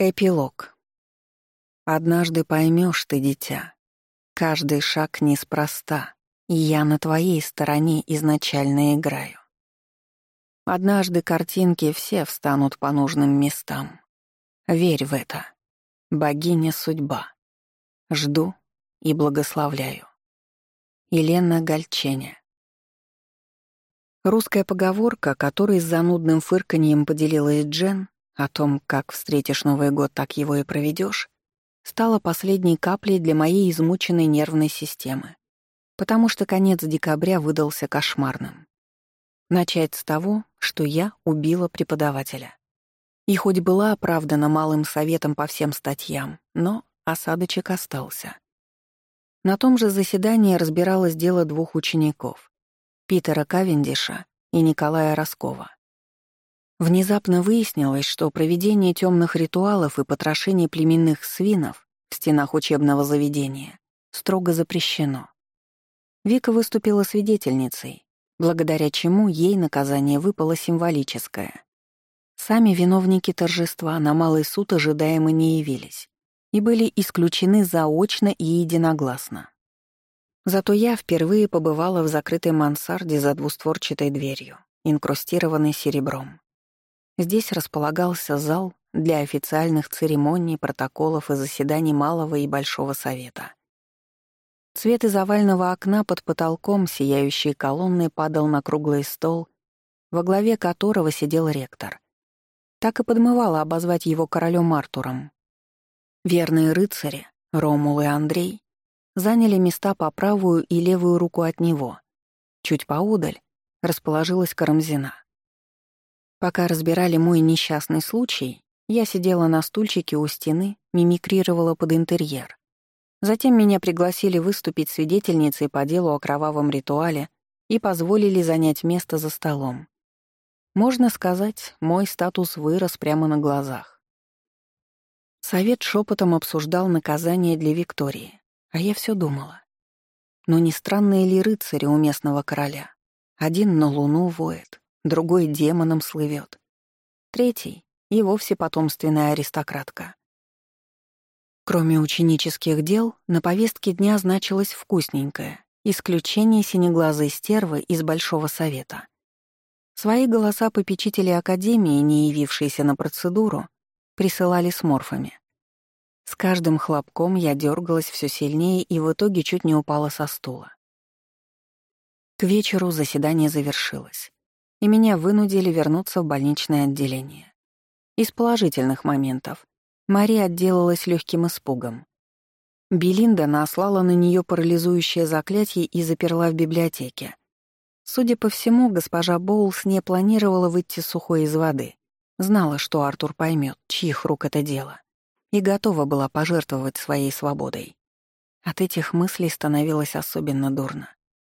Эпилог. Однажды поймешь ты, дитя, каждый шаг неспроста, и я на твоей стороне изначально играю. Однажды картинки все встанут по нужным местам. Верь в это. Богиня судьба. Жду и благословляю. Елена Гальченя. Русская поговорка, которой с занудным фырканьем поделилась Джен, о том, как встретишь Новый год, так его и проведешь, стала последней каплей для моей измученной нервной системы, потому что конец декабря выдался кошмарным. Начать с того, что я убила преподавателя. И хоть была оправдана малым советом по всем статьям, но осадочек остался. На том же заседании разбиралось дело двух учеников — Питера Кавендиша и Николая Роскова. Внезапно выяснилось, что проведение темных ритуалов и потрошение племенных свинов в стенах учебного заведения строго запрещено. Вика выступила свидетельницей, благодаря чему ей наказание выпало символическое. Сами виновники торжества на малый суд ожидаемо не явились и были исключены заочно и единогласно. Зато я впервые побывала в закрытой мансарде за двустворчатой дверью, инкрустированной серебром. Здесь располагался зал для официальных церемоний, протоколов и заседаний Малого и Большого Совета. Цвет из овального окна под потолком, сияющей колонны, падал на круглый стол, во главе которого сидел ректор. Так и подмывало обозвать его королем Артуром. Верные рыцари, Ромул и Андрей, заняли места по правую и левую руку от него. Чуть поудаль расположилась Карамзина. Пока разбирали мой несчастный случай, я сидела на стульчике у стены, мимикрировала под интерьер. Затем меня пригласили выступить свидетельницей по делу о кровавом ритуале и позволили занять место за столом. Можно сказать, мой статус вырос прямо на глазах. Совет шепотом обсуждал наказание для Виктории, а я все думала. Но не странные ли рыцари у местного короля? Один на луну воет, другой демоном слывет. Третий — и вовсе потомственная аристократка. Кроме ученических дел, на повестке дня значилось вкусненькое — исключение синеглазой стервы из Большого Совета. Свои голоса попечители Академии, не явившиеся на процедуру, присылали с морфами. С каждым хлопком я дергалась все сильнее и в итоге чуть не упала со стула. К вечеру заседание завершилось и меня вынудили вернуться в больничное отделение. Из положительных моментов Мария отделалась легким испугом. Белинда наслала на нее парализующее заклятие и заперла в библиотеке. Судя по всему, госпожа Боулс не планировала выйти сухой из воды. Знала, что Артур поймет, чьих рук это дело, и готова была пожертвовать своей свободой. От этих мыслей становилось особенно дурно.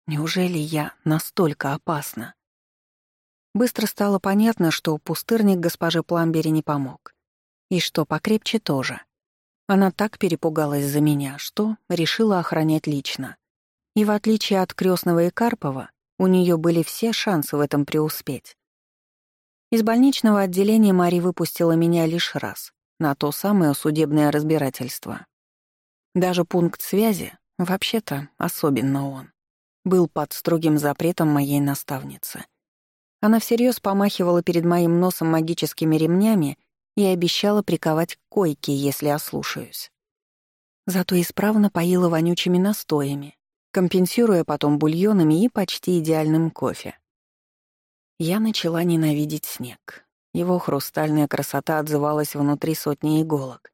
Неужели я настолько опасна? Быстро стало понятно, что пустырник госпоже Пламбери не помог. И что покрепче тоже. Она так перепугалась за меня, что решила охранять лично. И в отличие от крестного и Карпова, у нее были все шансы в этом преуспеть. Из больничного отделения Мари выпустила меня лишь раз, на то самое судебное разбирательство. Даже пункт связи, вообще-то, особенно он, был под строгим запретом моей наставницы. Она всерьез помахивала перед моим носом магическими ремнями и обещала приковать к койке, если ослушаюсь. Зато исправно поила вонючими настоями, компенсируя потом бульонами и почти идеальным кофе. Я начала ненавидеть снег. Его хрустальная красота отзывалась внутри сотни иголок.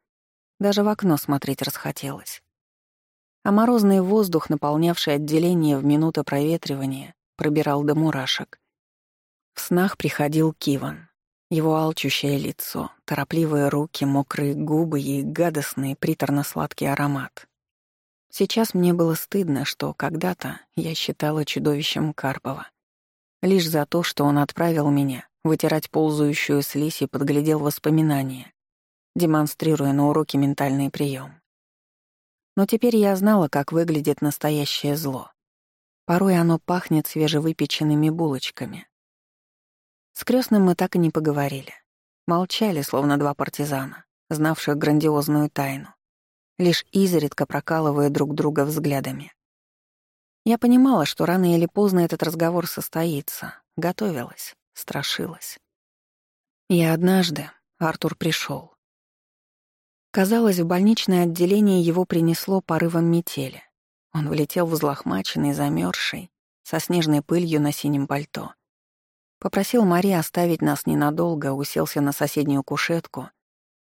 Даже в окно смотреть расхотелось. А морозный воздух, наполнявший отделение в минуты проветривания, пробирал до мурашек. В снах приходил Киван. Его алчущее лицо, торопливые руки, мокрые губы и гадостный приторно-сладкий аромат. Сейчас мне было стыдно, что когда-то я считала чудовищем Карпова. Лишь за то, что он отправил меня вытирать ползающую слизь и подглядел воспоминания, демонстрируя на уроке ментальный прием. Но теперь я знала, как выглядит настоящее зло. Порой оно пахнет свежевыпеченными булочками, с крестным мы так и не поговорили. Молчали, словно два партизана, знавших грандиозную тайну, лишь изредка прокалывая друг друга взглядами. Я понимала, что рано или поздно этот разговор состоится, готовилась, страшилась. И однажды Артур пришел. Казалось, в больничное отделение его принесло порывом метели. Он влетел взлохмаченный, замерзший, со снежной пылью на синем пальто. Попросил Мари оставить нас ненадолго, уселся на соседнюю кушетку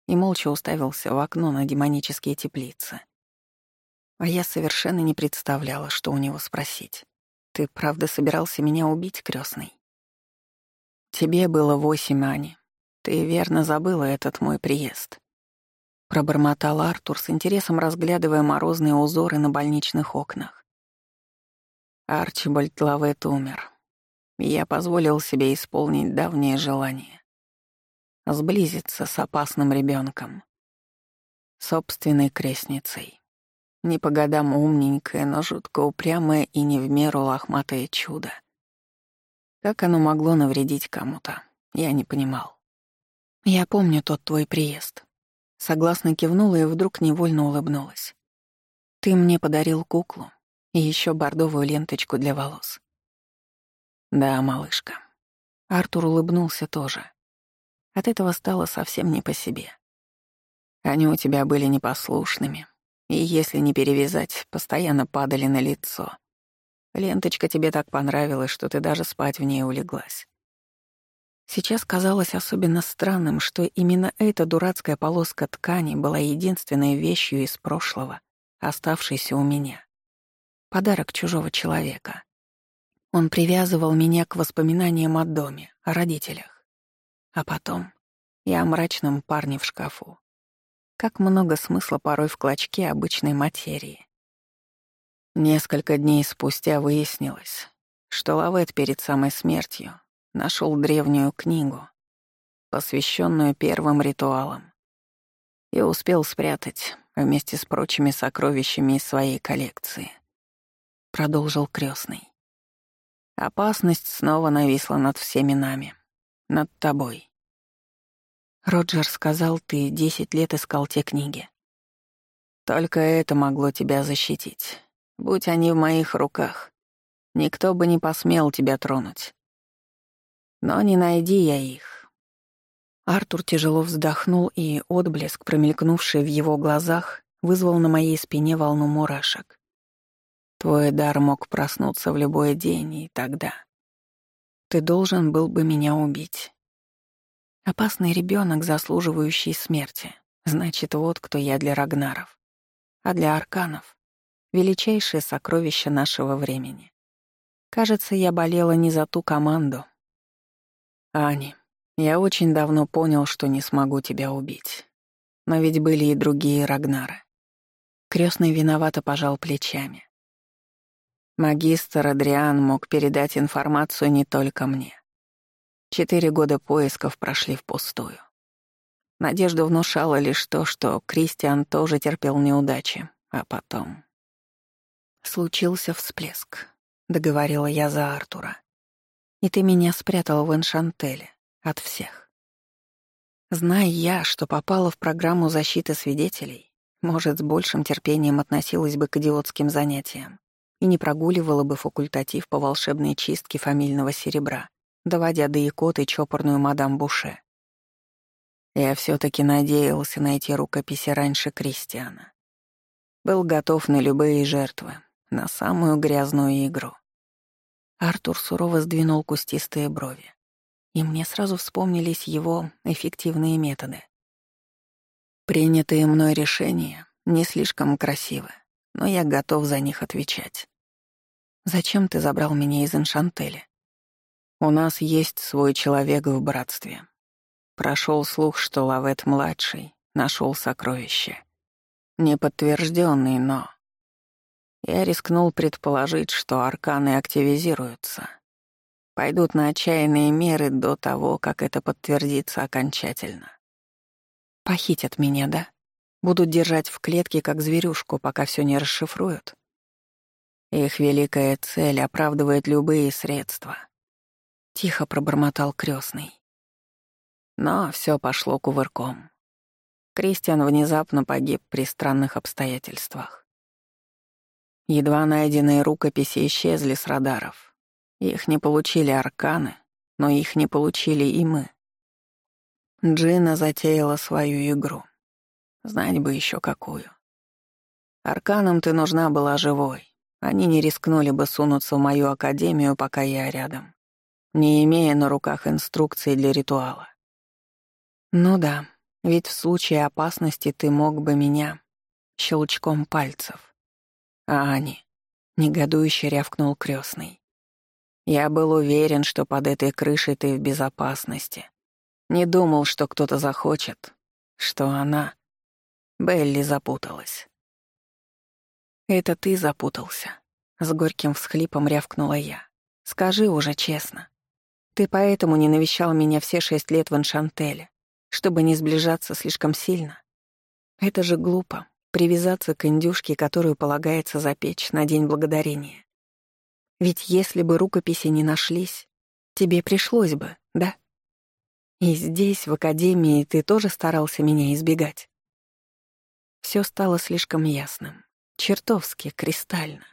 и молча уставился в окно на демонические теплицы. А я совершенно не представляла, что у него спросить. «Ты правда собирался меня убить, крестный? «Тебе было восемь, Ани. Ты верно забыла этот мой приезд». Пробормотал Артур с интересом, разглядывая морозные узоры на больничных окнах. Арчибальд Лавет умер я позволил себе исполнить давнее желание — сблизиться с опасным ребенком, собственной крестницей. Не по годам умненькое, но жутко упрямое и не в меру лохматое чудо. Как оно могло навредить кому-то, я не понимал. Я помню тот твой приезд. Согласно кивнула и вдруг невольно улыбнулась. Ты мне подарил куклу и еще бордовую ленточку для волос. «Да, малышка». Артур улыбнулся тоже. От этого стало совсем не по себе. Они у тебя были непослушными, и если не перевязать, постоянно падали на лицо. Ленточка тебе так понравилась, что ты даже спать в ней улеглась. Сейчас казалось особенно странным, что именно эта дурацкая полоска ткани была единственной вещью из прошлого, оставшейся у меня. Подарок чужого человека. Он привязывал меня к воспоминаниям о доме, о родителях. А потом я о мрачном парне в шкафу. Как много смысла порой в клочке обычной материи. Несколько дней спустя выяснилось, что Лавет перед самой смертью нашел древнюю книгу, посвященную первым ритуалам, и успел спрятать вместе с прочими сокровищами из своей коллекции. Продолжил крестный. Опасность снова нависла над всеми нами. Над тобой. Роджер сказал, ты десять лет искал те книги. Только это могло тебя защитить. Будь они в моих руках, никто бы не посмел тебя тронуть. Но не найди я их. Артур тяжело вздохнул, и отблеск, промелькнувший в его глазах, вызвал на моей спине волну мурашек. Твой дар мог проснуться в любой день, и тогда ты должен был бы меня убить. Опасный ребенок, заслуживающий смерти. Значит, вот кто я для Рагнаров. А для Арканов — величайшее сокровище нашего времени. Кажется, я болела не за ту команду. Ани, я очень давно понял, что не смогу тебя убить. Но ведь были и другие Рагнары. Крестный виновато пожал плечами. Магистр Адриан мог передать информацию не только мне. Четыре года поисков прошли впустую. Надежду внушало лишь то, что Кристиан тоже терпел неудачи, а потом... «Случился всплеск», — договорила я за Артура. «И ты меня спрятал в Эншантеле от всех. Зная я, что попала в программу защиты свидетелей, может, с большим терпением относилась бы к идиотским занятиям и не прогуливала бы факультатив по волшебной чистке фамильного серебра, доводя до икоты чопорную мадам Буше. Я все таки надеялся найти рукописи раньше Кристиана. Был готов на любые жертвы, на самую грязную игру. Артур сурово сдвинул кустистые брови, и мне сразу вспомнились его эффективные методы. Принятые мной решения не слишком красивы, но я готов за них отвечать. Зачем ты забрал меня из Эншантеля? У нас есть свой человек в братстве. Прошел слух, что Лавет-младший нашел сокровище. Неподтвержденный, но... Я рискнул предположить, что арканы активизируются. Пойдут на отчаянные меры до того, как это подтвердится окончательно. Похитят меня, да? Будут держать в клетке, как зверюшку, пока все не расшифруют? Их великая цель оправдывает любые средства. Тихо пробормотал крестный. Но все пошло кувырком. Кристиан внезапно погиб при странных обстоятельствах. Едва найденные рукописи исчезли с радаров. Их не получили арканы, но их не получили и мы. Джина затеяла свою игру. Знать бы еще какую. Арканам ты нужна была живой. Они не рискнули бы сунуться в мою академию, пока я рядом, не имея на руках инструкции для ритуала. Ну да, ведь в случае опасности ты мог бы меня щелчком пальцев. А они, негодующе рявкнул крестный. Я был уверен, что под этой крышей ты в безопасности. Не думал, что кто-то захочет, что она... Белли запуталась. «Это ты запутался», — с горьким всхлипом рявкнула я. «Скажи уже честно. Ты поэтому не навещал меня все шесть лет в Аншантеле, чтобы не сближаться слишком сильно? Это же глупо — привязаться к индюшке, которую полагается запечь на День Благодарения. Ведь если бы рукописи не нашлись, тебе пришлось бы, да? И здесь, в Академии, ты тоже старался меня избегать. Все стало слишком ясным. Чертовски, кристально.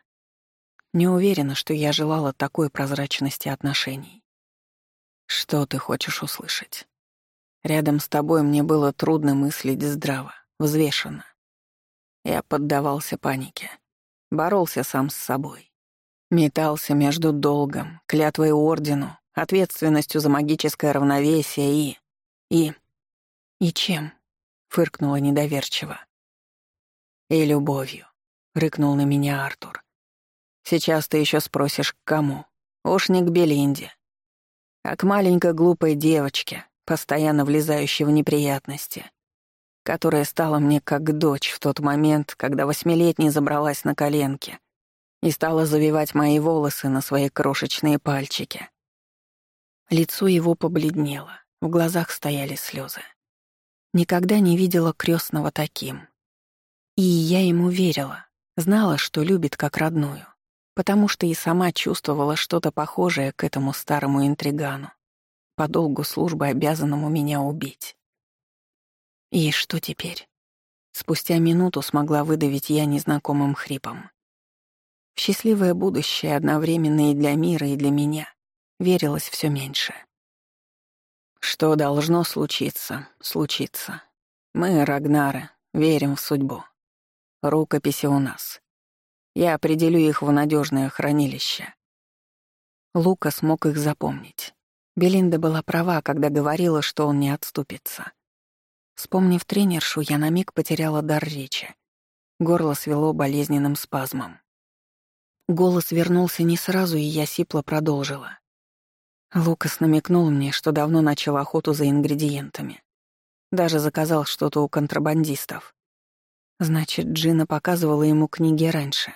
Не уверена, что я желала такой прозрачности отношений. Что ты хочешь услышать? Рядом с тобой мне было трудно мыслить здраво, взвешенно. Я поддавался панике, боролся сам с собой. Метался между долгом, клятвой ордену, ответственностью за магическое равновесие и... и... «И чем?» — фыркнула недоверчиво. «И любовью. — рыкнул на меня Артур. «Сейчас ты еще спросишь, к кому? Уж не к Белинде. А к маленькой глупой девочке, постоянно влезающей в неприятности, которая стала мне как дочь в тот момент, когда восьмилетняя забралась на коленки и стала завивать мои волосы на свои крошечные пальчики». Лицо его побледнело, в глазах стояли слезы. Никогда не видела крестного таким. И я ему верила. Знала, что любит как родную, потому что и сама чувствовала что-то похожее к этому старому интригану, по долгу службы обязанному меня убить. И что теперь? Спустя минуту смогла выдавить я незнакомым хрипом. В счастливое будущее одновременно и для мира, и для меня верилось все меньше. Что должно случиться, случится. Мы, Рагнары, верим в судьбу. Рукописи у нас. Я определю их в надежное хранилище. Лука смог их запомнить. Белинда была права, когда говорила, что он не отступится. Вспомнив тренершу, я на миг потеряла дар речи. Горло свело болезненным спазмом. Голос вернулся не сразу, и я сипло продолжила. Лукас намекнул мне, что давно начал охоту за ингредиентами. Даже заказал что-то у контрабандистов. Значит, Джина показывала ему книги раньше.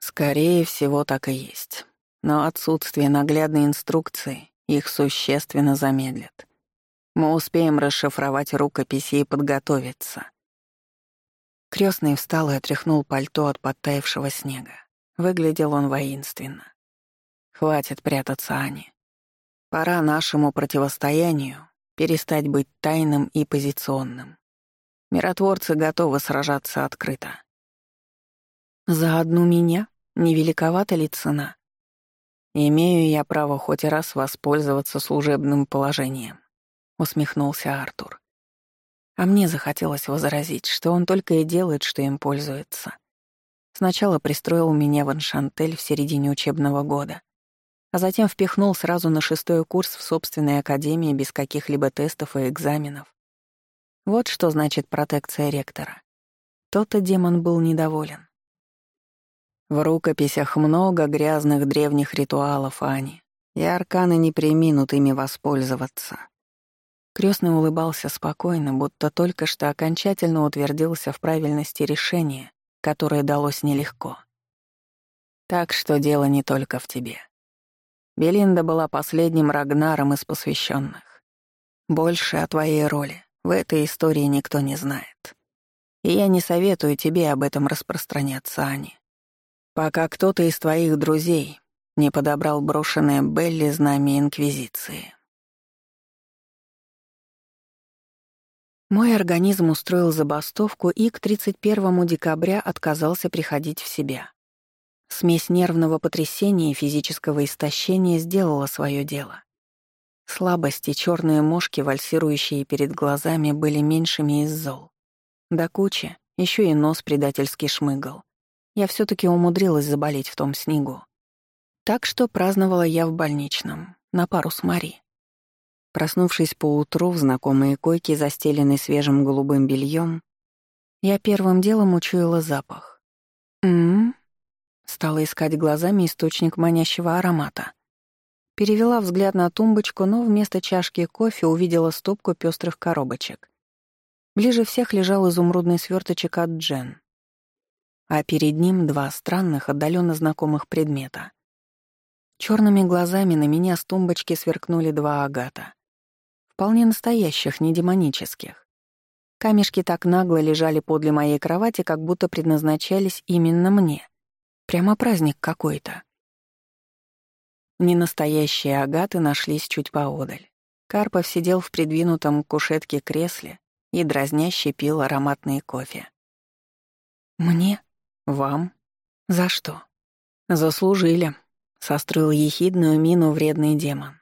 Скорее всего, так и есть. Но отсутствие наглядной инструкции их существенно замедлит. Мы успеем расшифровать рукописи и подготовиться. Крестный встал и отряхнул пальто от подтаявшего снега. Выглядел он воинственно. Хватит прятаться, Ани. Пора нашему противостоянию перестать быть тайным и позиционным. Миротворцы готовы сражаться открыто. За одну меня? Невеликовата ли цена? Имею я право хоть раз воспользоваться служебным положением, усмехнулся Артур. А мне захотелось возразить, что он только и делает, что им пользуется. Сначала пристроил меня в Аншантель в середине учебного года, а затем впихнул сразу на шестой курс в собственной академии без каких-либо тестов и экзаменов. Вот что значит протекция ректора. Тот-то демон был недоволен. В рукописях много грязных древних ритуалов, Ани, и арканы не приминут ими воспользоваться. Крестный улыбался спокойно, будто только что окончательно утвердился в правильности решения, которое далось нелегко. Так что дело не только в тебе. Белинда была последним Рагнаром из посвященных. Больше о твоей роли, в этой истории никто не знает. И я не советую тебе об этом распространяться, Ани. Пока кто-то из твоих друзей не подобрал брошенное Белли знамя Инквизиции. Мой организм устроил забастовку и к 31 декабря отказался приходить в себя. Смесь нервного потрясения и физического истощения сделала свое дело. Слабости черные мошки, вальсирующие перед глазами, были меньшими из зол. До кучи еще и нос предательски шмыгал. Я все таки умудрилась заболеть в том снегу. Так что праздновала я в больничном, на пару с Мари. Проснувшись поутру в знакомые койки, застеленной свежим голубым бельем, я первым делом учуяла запах. «М-м-м», стала искать глазами источник манящего аромата. Перевела взгляд на тумбочку, но вместо чашки кофе увидела стопку пестрых коробочек. Ближе всех лежал изумрудный сверточек от Джен. А перед ним два странных, отдаленно знакомых предмета. Черными глазами на меня с тумбочки сверкнули два агата. Вполне настоящих, не демонических. Камешки так нагло лежали подле моей кровати, как будто предназначались именно мне. Прямо праздник какой-то. Ненастоящие агаты нашлись чуть поодаль. Карпов сидел в придвинутом к кушетке кресле и дразняще пил ароматный кофе. «Мне? Вам? За что?» «Заслужили», — состроил ехидную мину вредный демон.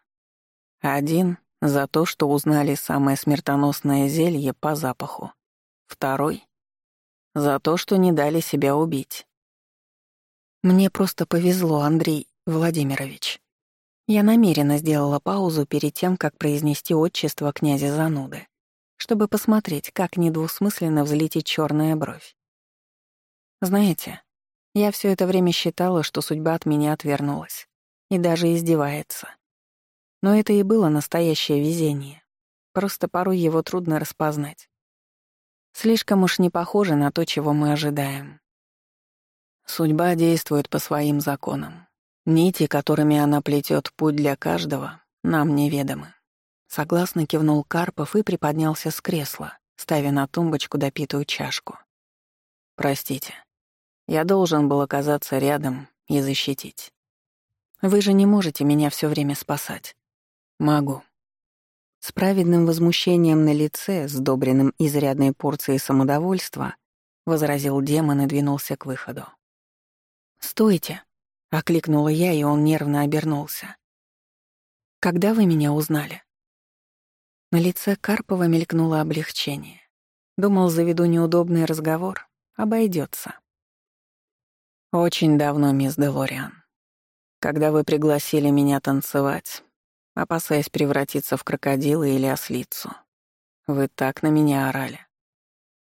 «Один за то, что узнали самое смертоносное зелье по запаху. Второй — за то, что не дали себя убить. Мне просто повезло, Андрей Владимирович. Я намеренно сделала паузу перед тем, как произнести отчество князя Зануды, чтобы посмотреть, как недвусмысленно взлетит черная бровь. Знаете, я все это время считала, что судьба от меня отвернулась и даже издевается. Но это и было настоящее везение. Просто порой его трудно распознать. Слишком уж не похоже на то, чего мы ожидаем. Судьба действует по своим законам. Нити, которыми она плетет путь для каждого, нам неведомы. Согласно кивнул Карпов и приподнялся с кресла, ставя на тумбочку допитую чашку. «Простите, я должен был оказаться рядом и защитить. Вы же не можете меня все время спасать. Могу. С праведным возмущением на лице, сдобренным изрядной порцией самодовольства, возразил демон и двинулся к выходу. «Стойте!» — окликнула я, и он нервно обернулся. «Когда вы меня узнали?» На лице Карпова мелькнуло облегчение. Думал, заведу неудобный разговор. Обойдется. «Очень давно, мисс Делориан. Когда вы пригласили меня танцевать, опасаясь превратиться в крокодила или ослицу. Вы так на меня орали.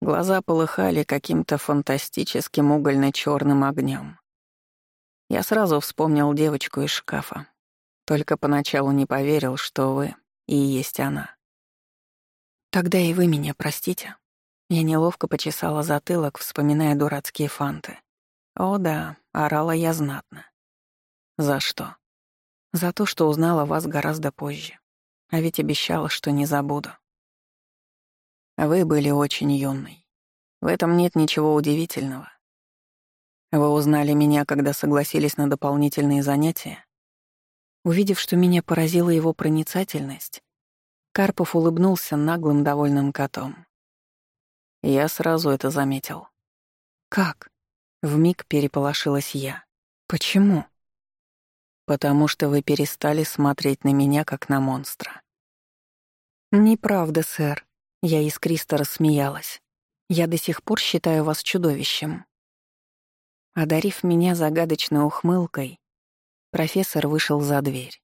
Глаза полыхали каким-то фантастическим угольно черным огнем. Я сразу вспомнил девочку из шкафа. Только поначалу не поверил, что вы и есть она. Тогда и вы меня простите. Я неловко почесала затылок, вспоминая дурацкие фанты. О да, орала я знатно. За что? За то, что узнала вас гораздо позже. А ведь обещала, что не забуду. Вы были очень юной. В этом нет ничего удивительного. Вы узнали меня, когда согласились на дополнительные занятия? Увидев, что меня поразила его проницательность, Карпов улыбнулся наглым довольным котом. Я сразу это заметил. «Как?» — вмиг переполошилась я. «Почему?» потому что вы перестали смотреть на меня, как на монстра». «Неправда, сэр», — я искристо рассмеялась. «Я до сих пор считаю вас чудовищем». Одарив меня загадочной ухмылкой, профессор вышел за дверь.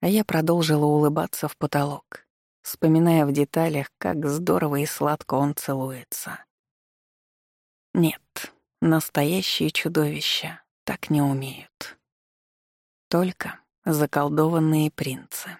А я продолжила улыбаться в потолок, вспоминая в деталях, как здорово и сладко он целуется. Нет, настоящие чудовища так не умеют. Только заколдованные принцы.